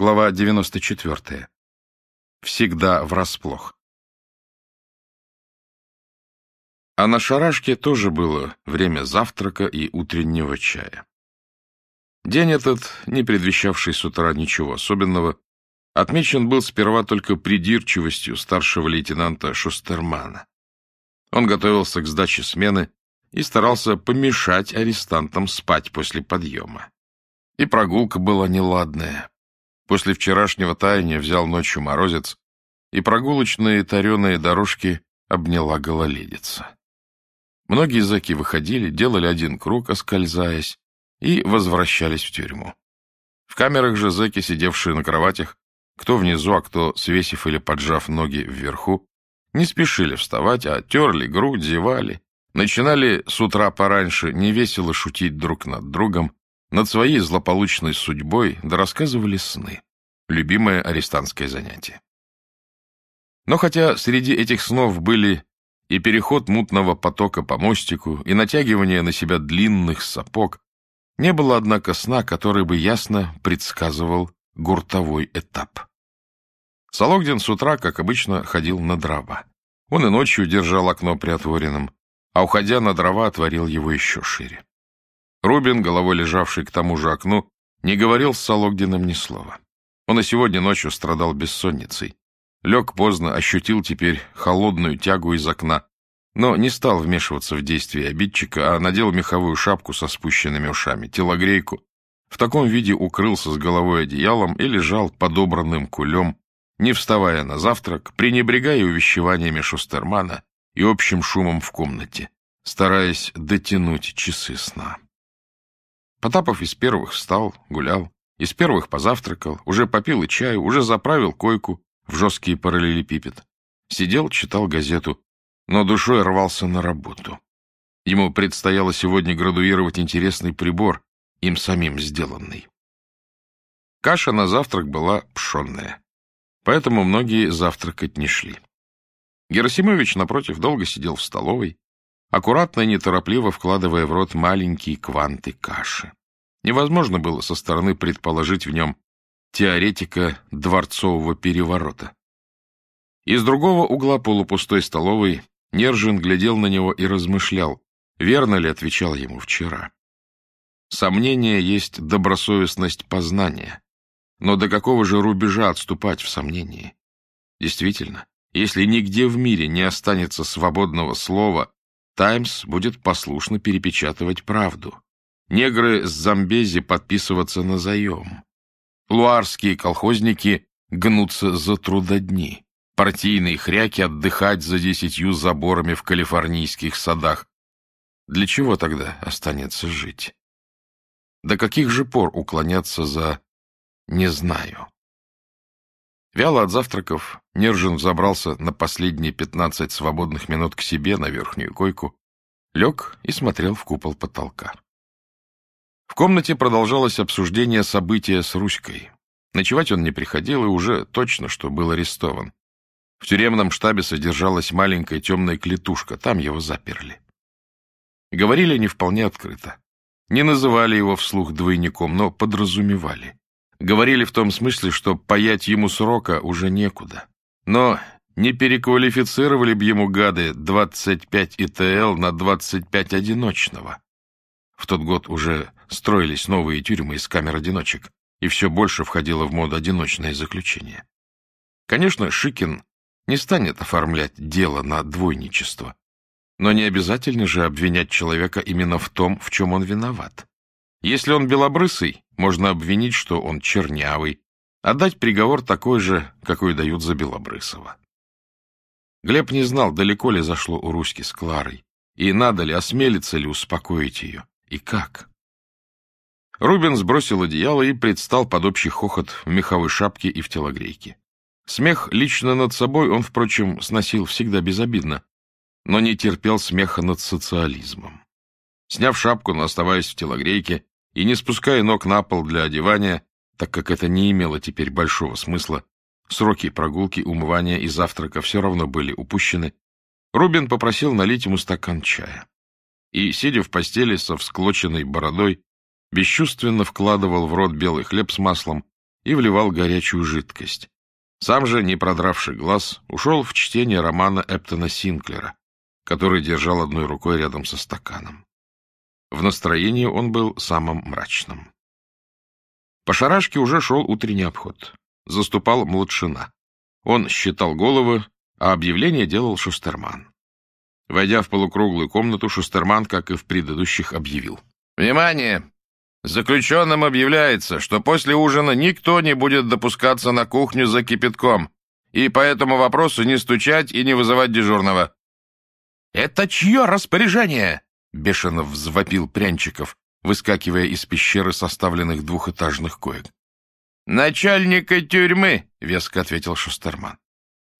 Глава 94. Всегда врасплох. А на шарашке тоже было время завтрака и утреннего чая. День этот, не предвещавший с утра ничего особенного, отмечен был сперва только придирчивостью старшего лейтенанта Шустермана. Он готовился к сдаче смены и старался помешать арестантам спать после подъема. И прогулка была неладная. После вчерашнего таяния взял ночью морозец, и прогулочные тареные дорожки обняла гололедица. Многие зэки выходили, делали один круг, оскользаясь, и возвращались в тюрьму. В камерах же зэки, сидевшие на кроватях, кто внизу, а кто свесив или поджав ноги вверху, не спешили вставать, а терли грудь, зевали, начинали с утра пораньше невесело шутить друг над другом, над своей злополучной судьбой да рассказывали сны. Любимое арестантское занятие. Но хотя среди этих снов были и переход мутного потока по мостику, и натягивание на себя длинных сапог, не было, однако, сна, который бы ясно предсказывал гуртовой этап. Сологдин с утра, как обычно, ходил на дрова. Он и ночью держал окно приотворенным, а, уходя на дрова, отворил его еще шире. Рубин, головой лежавший к тому же окну, не говорил с Сологдиным ни слова. Он и сегодня ночью страдал бессонницей. Лег поздно, ощутил теперь холодную тягу из окна, но не стал вмешиваться в действия обидчика, а надел меховую шапку со спущенными ушами, телогрейку. В таком виде укрылся с головой одеялом и лежал подобранным кулем, не вставая на завтрак, пренебрегая увещеваниями Шустермана и общим шумом в комнате, стараясь дотянуть часы сна. Потапов из первых встал, гулял, из первых позавтракал, уже попил и чаю, уже заправил койку в жесткий параллелепипед. Сидел, читал газету, но душой рвался на работу. Ему предстояло сегодня градуировать интересный прибор, им самим сделанный. Каша на завтрак была пшенная, поэтому многие завтракать не шли. Герасимович, напротив, долго сидел в столовой, аккуратно и неторопливо вкладывая в рот маленькие кванты каши. Невозможно было со стороны предположить в нем теоретика дворцового переворота. Из другого угла полупустой столовой Нержин глядел на него и размышлял, верно ли отвечал ему вчера. Сомнение есть добросовестность познания. Но до какого же рубежа отступать в сомнении? Действительно, если нигде в мире не останется свободного слова, «Таймс» будет послушно перепечатывать правду. Негры с Замбези подписываться на заем. Луарские колхозники гнутся за трудодни. Партийные хряки отдыхать за десятью заборами в калифорнийских садах. Для чего тогда останется жить? До каких же пор уклоняться за «не знаю»? Вяло от завтраков Нержин взобрался на последние пятнадцать свободных минут к себе на верхнюю койку, лег и смотрел в купол потолка. В комнате продолжалось обсуждение события с Руськой. Ночевать он не приходил и уже точно, что был арестован. В тюремном штабе содержалась маленькая темная клетушка, там его заперли. Говорили не вполне открыто. Не называли его вслух двойником, но подразумевали. Говорили в том смысле, что паять ему срока уже некуда. Но не переквалифицировали б ему гады 25 ИТЛ на 25 одиночного. В тот год уже строились новые тюрьмы из камер одиночек, и все больше входило в моду одиночное заключение. Конечно, Шикин не станет оформлять дело на двойничество, но не обязательно же обвинять человека именно в том, в чем он виноват. Если он белобрысый, можно обвинить, что он чернявый, а дать приговор такой же, какой дают за Белобрысова. Глеб не знал, далеко ли зашло у Руськи с Кларой, и надо ли, осмелится ли успокоить ее, и как. Рубин сбросил одеяло и предстал под общий хохот в меховой шапке и в телогрейке. Смех лично над собой он, впрочем, сносил всегда безобидно, но не терпел смеха над социализмом. Сняв шапку, но оставаясь в телогрейке, и не спуская ног на пол для одевания, так как это не имело теперь большого смысла, сроки прогулки, умывания и завтрака все равно были упущены, Рубин попросил налить ему стакан чая. И, сидя в постели со всклоченной бородой, бесчувственно вкладывал в рот белый хлеб с маслом и вливал горячую жидкость. Сам же, не продравший глаз, ушел в чтение романа Эптона Синклера, который держал одной рукой рядом со стаканом. В настроении он был самым мрачным. По шарашке уже шел утренний обход. Заступал младшина. Он считал головы, а объявление делал Шустерман. Войдя в полукруглую комнату, Шустерман, как и в предыдущих, объявил. «Внимание! Заключенным объявляется, что после ужина никто не будет допускаться на кухню за кипятком, и по этому вопросу не стучать и не вызывать дежурного». «Это чье распоряжение?» — бешено взвопил Прянчиков, выскакивая из пещеры составленных двухэтажных коек. «Начальника тюрьмы», — веско ответил Шустерман.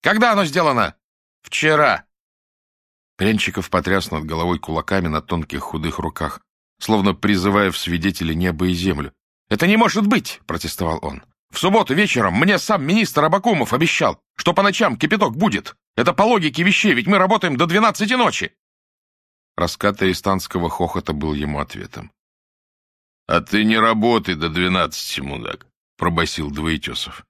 «Когда оно сделано?» «Вчера». Прянчиков потряс над головой кулаками на тонких худых руках словно призывая в свидетели небо и землю. «Это не может быть!» — протестовал он. «В субботу вечером мне сам министр Абакумов обещал, что по ночам кипяток будет. Это по логике вещей, ведь мы работаем до двенадцати ночи!» Раскат арестанского хохота был ему ответом. «А ты не работай до двенадцати, мудак!» — пробасил Двоетесов.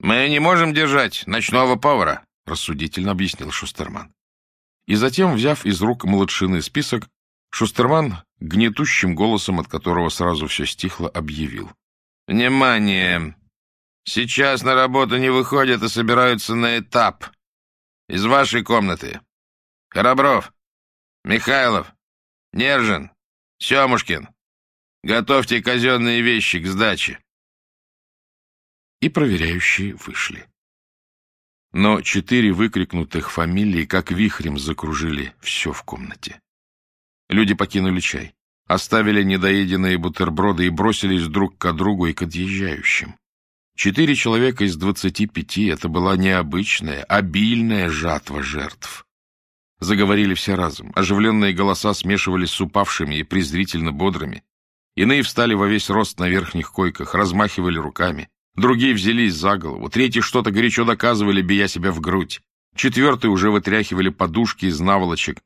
«Мы не можем держать ночного повара», — рассудительно объяснил Шустерман. И затем, взяв из рук младшины список, Шустерман, гнетущим голосом, от которого сразу все стихло, объявил. «Внимание! Сейчас на работу не выходят и собираются на этап. Из вашей комнаты. Хоробров, Михайлов, Нержин, Семушкин. Готовьте казенные вещи к сдаче». И проверяющие вышли. Но четыре выкрикнутых фамилии как вихрем закружили все в комнате. Люди покинули чай, оставили недоеденные бутерброды и бросились друг к другу и к отъезжающим. Четыре человека из двадцати пяти — это была необычная, обильная жатва жертв. Заговорили все разом, оживленные голоса смешивались с упавшими и презрительно бодрыми. Иные встали во весь рост на верхних койках, размахивали руками. Другие взялись за голову, третьи что-то горячо доказывали, бия себя в грудь. Четвертые уже вытряхивали подушки из наволочек,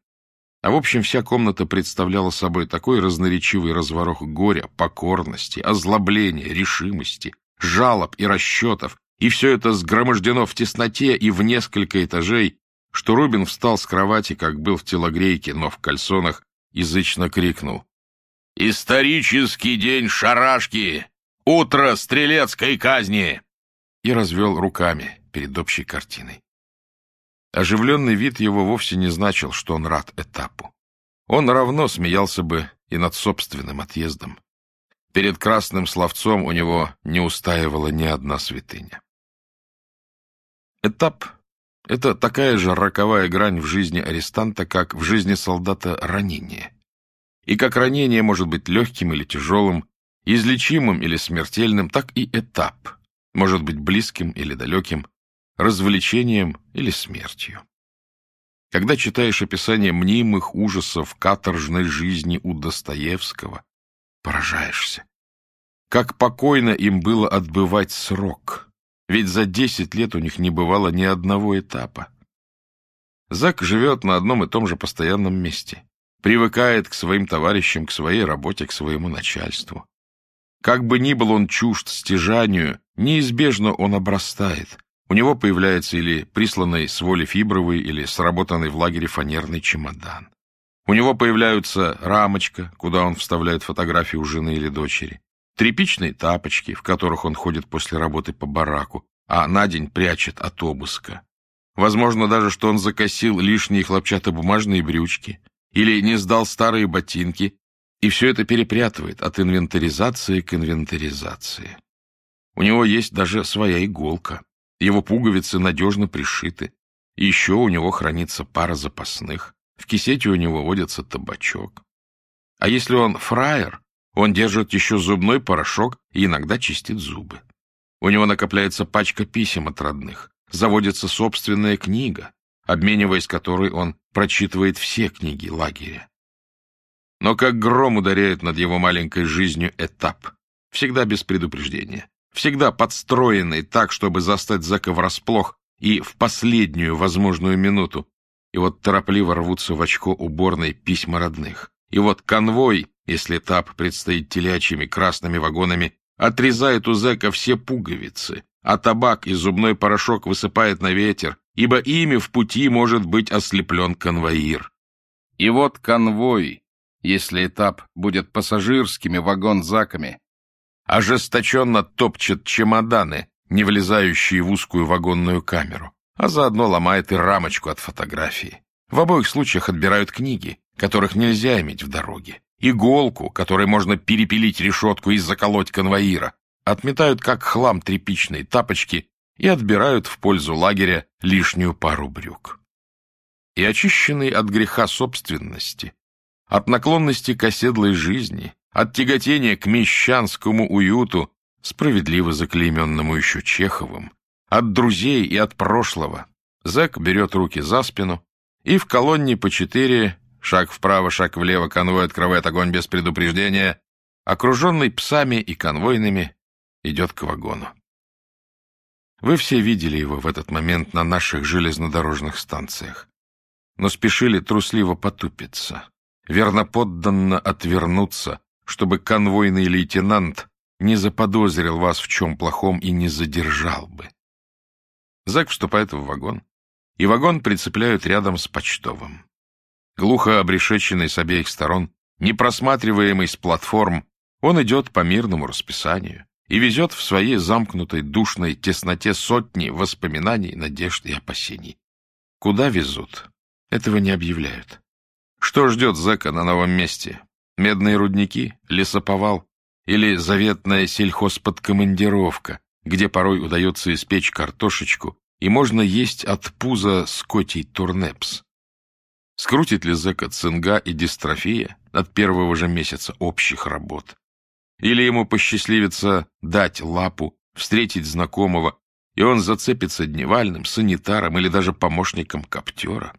а в общем, вся комната представляла собой такой разноречивый разворох горя, покорности, озлобления, решимости, жалоб и расчетов, и все это сгромождено в тесноте и в несколько этажей, что Рубин встал с кровати, как был в телогрейке, но в кальсонах, язычно крикнул. «Исторический день шарашки! Утро стрелецкой казни!» и развел руками перед общей картиной. Оживленный вид его вовсе не значил, что он рад этапу. Он равно смеялся бы и над собственным отъездом. Перед красным словцом у него не устаивала ни одна святыня. Этап — это такая же роковая грань в жизни арестанта, как в жизни солдата ранение. И как ранение может быть легким или тяжелым, излечимым или смертельным, так и этап может быть близким или далеким, развлечением или смертью. Когда читаешь описание мнимых ужасов каторжной жизни у Достоевского, поражаешься. Как покойно им было отбывать срок, ведь за десять лет у них не бывало ни одного этапа. Зак живет на одном и том же постоянном месте, привыкает к своим товарищам, к своей работе, к своему начальству. Как бы ни был он чужд стяжанию, неизбежно он обрастает, у него появляется или присланный с воли фибровый, или сработанный в лагере фанерный чемодан. У него появляются рамочка, куда он вставляет фотографии у жены или дочери, тряпичные тапочки, в которых он ходит после работы по бараку, а на день прячет от обыска. Возможно даже, что он закосил лишние хлопчатобумажные брючки или не сдал старые ботинки, и все это перепрятывает от инвентаризации к инвентаризации. У него есть даже своя иголка. Его пуговицы надежно пришиты. И еще у него хранится пара запасных. В кисете у него водится табачок. А если он фраер, он держит еще зубной порошок и иногда чистит зубы. У него накопляется пачка писем от родных. Заводится собственная книга, обмениваясь которой он прочитывает все книги лагеря. Но как гром ударяет над его маленькой жизнью этап, всегда без предупреждения всегда подстроенный так, чтобы застать зэка врасплох и в последнюю возможную минуту. И вот торопливо рвутся в очко уборной письма родных. И вот конвой, если этап предстоит телячьими красными вагонами, отрезает у зэка все пуговицы, а табак и зубной порошок высыпает на ветер, ибо ими в пути может быть ослеплен конвоир. И вот конвой, если этап будет пассажирскими вагон-заками, ожесточенно топчет чемоданы, не влезающие в узкую вагонную камеру, а заодно ломает и рамочку от фотографии. В обоих случаях отбирают книги, которых нельзя иметь в дороге, иголку, которой можно перепилить решетку и заколоть конвоира, отметают как хлам тряпичные тапочки и отбирают в пользу лагеря лишнюю пару брюк. И очищенный от греха собственности, от наклонности к оседлой жизни, от тяготения к мещанскому уюту, справедливо заклейменному еще Чеховым, от друзей и от прошлого, зэк берет руки за спину и в колонне по четыре, шаг вправо, шаг влево, конвой открывает огонь без предупреждения, окруженный псами и конвойными, идет к вагону. Вы все видели его в этот момент на наших железнодорожных станциях, но спешили трусливо потупиться, верноподданно отвернуться, чтобы конвойный лейтенант не заподозрил вас в чем плохом и не задержал бы. Зэк вступает в вагон, и вагон прицепляют рядом с почтовым. Глухо обрешеченный с обеих сторон, непросматриваемый с платформ, он идет по мирному расписанию, и везет в своей замкнутой душной тесноте сотни воспоминаний, надежд и опасений. Куда везут? Этого не объявляют. Что ждет зэка на новом месте? Медные рудники, лесоповал или заветная сельхозподкомандировка, где порой удается испечь картошечку и можно есть от пуза скотий турнепс? Скрутит ли зэка цинга и дистрофия от первого же месяца общих работ? Или ему посчастливится дать лапу, встретить знакомого, и он зацепится дневальным, санитаром или даже помощником коптера?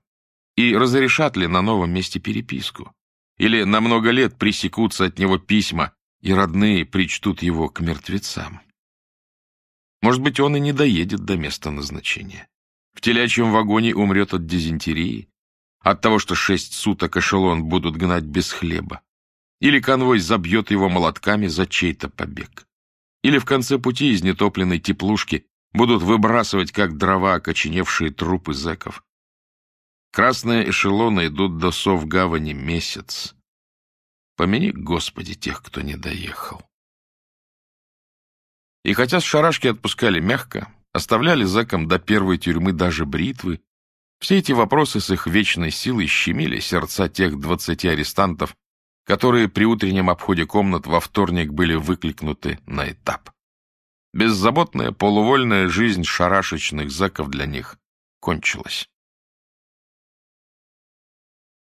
И разрешат ли на новом месте переписку? Или на много лет пресекутся от него письма, и родные причтут его к мертвецам? Может быть, он и не доедет до места назначения. В телячьем вагоне умрет от дизентерии, от того, что шесть суток эшелон будут гнать без хлеба. Или конвой забьет его молотками за чей-то побег. Или в конце пути из нетопленной теплушки будут выбрасывать, как дрова, окоченевшие трупы зэков. Красные эшелоны идут до Совгавани месяц. Помяни, Господи, тех, кто не доехал. И хотя с шарашки отпускали мягко, оставляли зэкам до первой тюрьмы даже бритвы, все эти вопросы с их вечной силой щемили сердца тех двадцати арестантов, которые при утреннем обходе комнат во вторник были выкликнуты на этап. Беззаботная, полувольная жизнь шарашечных зэков для них кончилась.